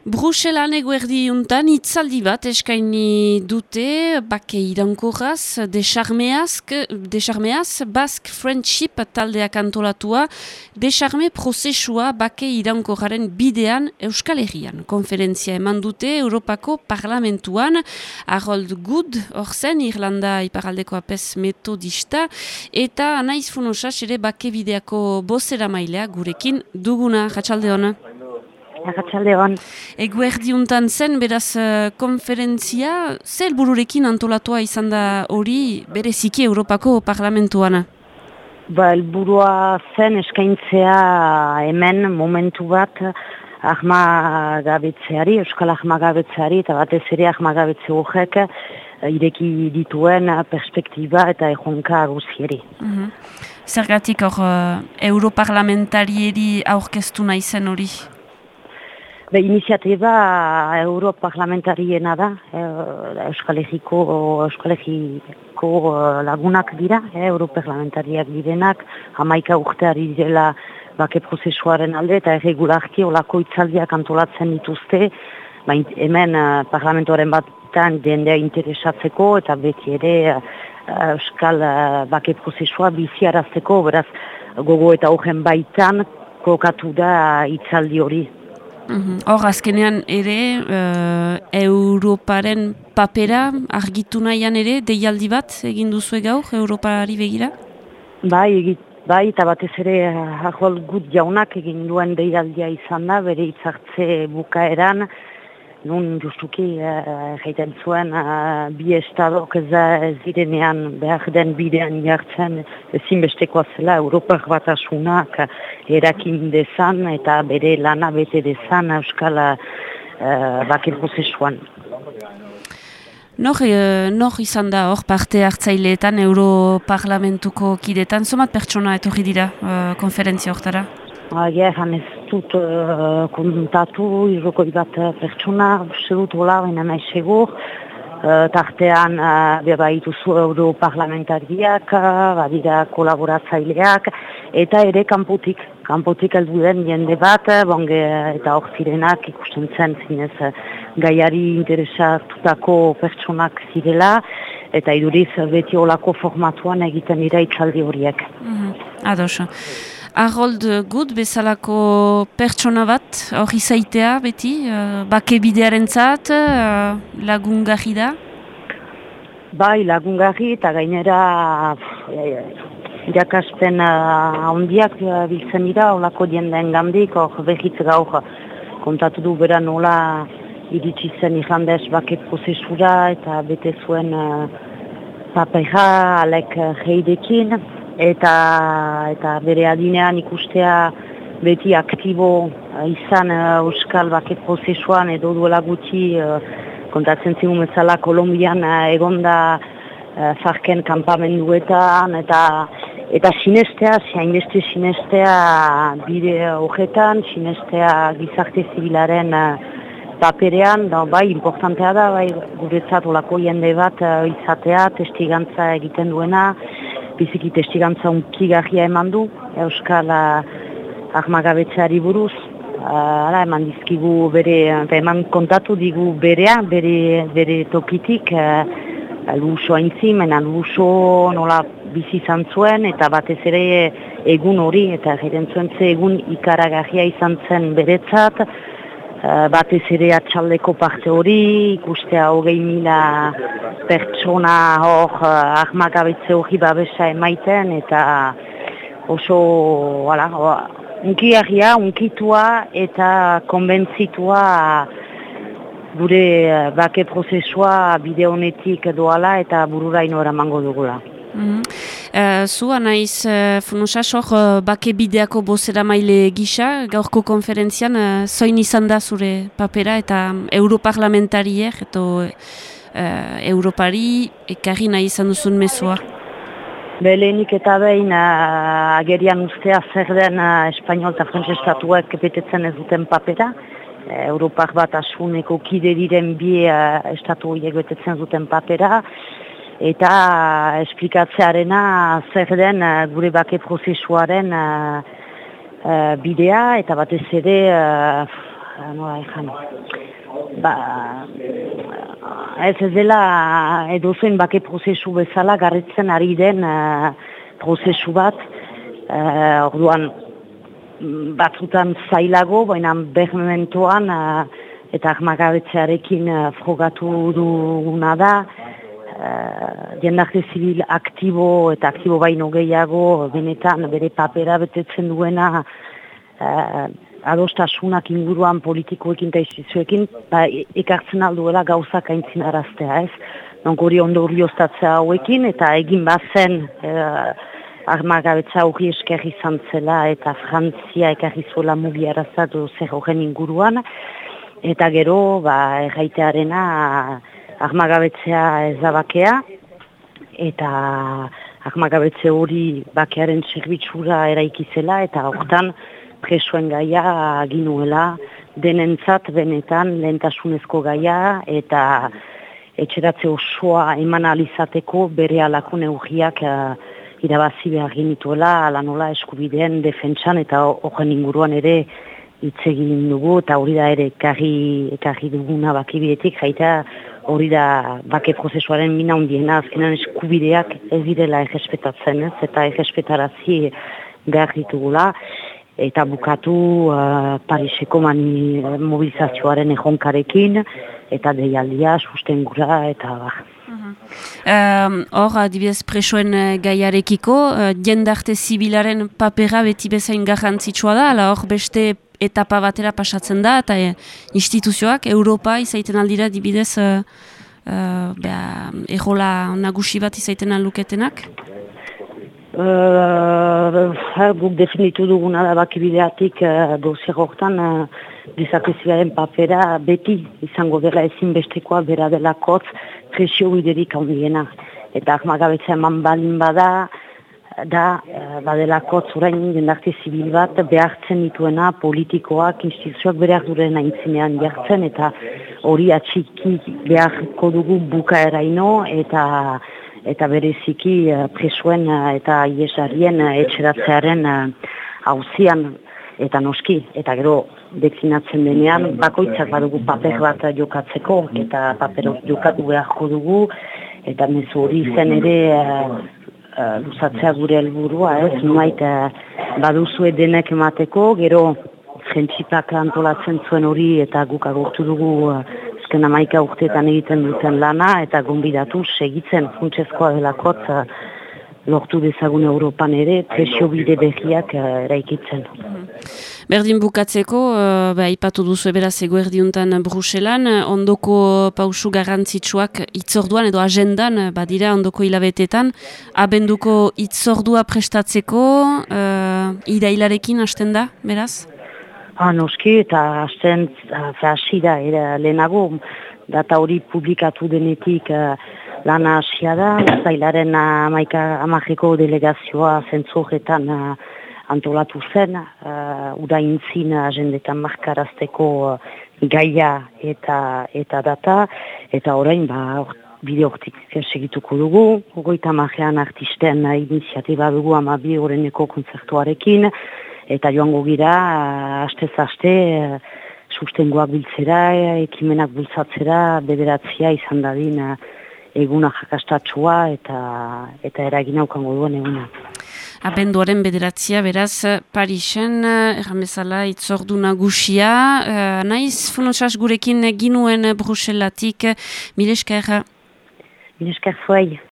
Bruselan eguerdi untan itzaldi bat eskaini dute bake irankorraz, desarmeaz, Basque Friendship taldeak antolatua, desarme prozesua bake irankorraren bidean Euskal Herrian. Konferentzia eman dute Europako Parlamentuan, Harold Good, orzen Irlanda iparaldeko apes metodista, eta anaiz funosas ere bake bideako bozera mailea gurekin duguna, jatxalde hona. Agatxalde hon. Eguerdi untan zen, beraz, uh, konferentzia, zer bururekin antolatua izan da hori bereziki Europako Parlamentuana? Ba, elburua zen eskaintzea hemen momentu bat ahma gabetzeari, euskal ahma gabetzeari, eta batez ere ahma gabetze horrek eh, ireki dituen perspektiba eta ejonka guzieri. Uh Zergatik hor uh, Europarlamentarieri aurkeztu nahi zen hori? Be, iniziatiba europarlamentariena da, e, Euskal Herriko, Euskal Herriko eh, lagunak dira, e, europarlamentariak direnak, hamaika urteari direla bake prozesuaren alde, eta erregularki olako itzaldiak antolatzen dituzte, ba, hemen uh, parlamentoaren batean dendea interesatzeko, eta beti ere Euskal bake prozesua biziarazteko, beraz gogo eta horren baitan kokatu da itzaldi hori. Mhm. Hor, azkenean ere, uh, Europaren papera argitu nahian ere, deialdi bat egin duzu gaur, Europari begira? Bai, bai, eta batez ere, ahol gut jaunak egin duen deialdia izan da, bere itzartze bukaeran, nun justuki egiten uh, zuen uh, bi estadok ez, direnean behar den bidean jartzen ezinbestekoa zela Europak bat asunak erakin dezan eta bere lana bete dezan Euskala uh, bakin prozesuan. Nor, nor izan da hor parte hartzaileetan Europarlamentuko kidetan, somat pertsona etorri dira uh, konferentzia horretara? Ja, ez dut uh, kontatu, irroko bat pertsona, uste dut hola, baina segur. Uh, tartean, uh, beba ituzu europarlamentariak, uh, badira kolaboratzaileak, eta ere kanpotik, kanpotik heldu den jende bat, bonge, eta hor zirenak ikusten zen zinez gaiari interesatutako pertsonak zirela, eta iduriz beti olako formatuan egiten dira itzaldi horiek. Mm -hmm. Harold Good bezalako pertsona bat, hori zaitea beti, uh, bake bidearen zat, uh, lagungarri da? Bai, lagungarri eta gainera irakaspen handiak uh, biltzen dira, holako dienden gandik, hor behitz gaur kontatu du bera nola iritsi zen irlandez bake prozesura eta bete zuen uh, papera alek uh, eta eta bere adinean ikustea beti aktibo izan uh, Euskal Baket prozesuan edo duela gutxi uh, kontatzen zigun bezala Kolombian egonda uh, farken kampamenduetan eta eta sinestea, hainbeste sinestea bide horretan, sinestea gizarte zibilaren paperean, da, bai, importantea da, bai, guretzat olako jende bat izatea, testigantza egiten duena, biziki testigantza unkigarria eman du, Euskal ahmagabetzeari buruz, ara eman dizkigu bere, eman kontatu digu berea, bere, bere tokitik, uh, luso haintzi, menan luso nola bizi izan zuen, eta batez ere egun hori, eta egiten zuen ze egun ikaragarria izan zen beretzat, batez ere atxaldeko parte hori, ikustea hogei mila pertsona hor uh, ahmakabitze hori babesa emaiten eta oso wala, unkiagia, unkitua eta konbentzitua gure uh, bake prozesua bide honetik doala eta bururaino eramango dugula. Mm zu anaiz uh, funusasok uh, bake bideako bozera maile gisa, gaurko konferentzian, uh, zoin izan da zure papera eta europarlamentariek, eta uh, Europari ekarri nahi izan duzun mezua? Belenik eta behin agerian ustea zer den Espainiol eta Frantzestatuak betetzen ez duten papera. Europak bat asuneko kide diren bi uh, estatu betetzen duten papera. Eta esplikatzearena zer den uh, gure bake prozesuaren uh, uh, bidea eta batez ere nola ezan. Ba, ez ez dela edo zen bake prozesu bezala garritzen ari den uh, prozesu bat, uh, orduan batzutan zailago, baina behmentuan uh, eta ahmagabetzearekin uh, frogatu duguna da, uh, jendarte zibil aktibo eta aktibo baino gehiago benetan bere papera betetzen duena uh, adostasunak inguruan politikoekin eta istizuekin ba, ekartzen alduela gauzak aintzin araztea ez. Donk hori ondo hori hauekin eta egin bazen uh, armagabetza hori esker izan zela eta Frantzia ekarri zuela mugi arazatu zer horren inguruan. Eta gero, ba, erraitearena ahmagabetzea ez da bakea, eta ahmagabetze hori bakearen zerbitzura eraikizela, eta hortan presoen gaia ginuela denentzat benetan lehentasunezko gaia, eta etxeratze osoa eman alizateko bere alako neugiak uh, irabazi behar ginituela, ala nola eskubideen defentsan, eta horren inguruan ere hitz egin dugu, eta hori da ere ekarri duguna bakibietik, jaita hori da bake prozesuaren mina hundiena, azkenan eskubideak ez direla egespetatzen, ez, eta egespetarazi behar ditugula, eta bukatu uh, Pariseko mani mobilizazioaren ejonkarekin, eta deialdia sustengura, eta bar. Hor, uh, adibidez presoen uh, gaiarekiko, uh, jendarte zibilaren papera beti bezain garrantzitsua da, ala hor beste etapa batera pasatzen da, eta e, instituzioak, Europa izaiten aldira dibidez e, e, egola nagusi bat izaiten aluketenak? Uh, guk definitu duguna da bakibideatik uh, dozier horretan uh, papera beti izango dela ezinbestekoa bera dela kotz presio biderik handiena. Eta ahmagabetza eman balin bada, da e, badelako zurain jendarte zibil bat behartzen dituena politikoak, instituzioak behar duren aintzinean jartzen eta hori atxiki beharko dugu buka eraino eta eta bereziki uh, presuen uh, eta iesarien etxeratzearen hauzian eta noski eta gero deklinatzen denean bakoitzak badugu paper bat jokatzeko eta paper jokatu beharko dugu eta mezu hori zen ere uh, luzatzea gure helburua, ez, nuait uh, baduzue denek emateko, gero jentzipak antolatzen zuen hori eta guk agurtu dugu uh, ezken amaika urteetan egiten duten lana eta gombidatu segitzen funtsezkoa delakot uh, lortu dezagun Europan ere, presio bide behiak uh, eraikitzen. Berdin bukatzeko, uh, ba, ipatu duzu eberaz eguerdiuntan Bruselan, ondoko pausu garrantzitsuak itzorduan edo agendan, badira ondoko hilabetetan, abenduko itzordua prestatzeko, uh, idailarekin hasten da, beraz? Ha, noski, eta hasten, hasi da, lehenago, data hori publikatu denetik, uh, lana hasia da, zailaren amaika amajeko delegazioa zentzuretan uh, antolatu zen, uh, ura intzin agendetan markarazteko uh, gaia eta eta data, eta orain ba, bide hortik segituko dugu, ogoita majean artisten uh, iniziatiba dugu amabi horreneko konzertuarekin, eta joango gira, uh, astez aste, uh, sustengoak biltzera, ekimenak bultzatzera, bederatzia izan dadin eguna jakastatua eta, eta eragin aukango duen eguna abenduaren bederatzia, beraz, Parisen, erramezala, itzordu nagusia, uh, naiz, funontsas gurekin ginuen Bruselatik, mileska erra? Mileska zuai.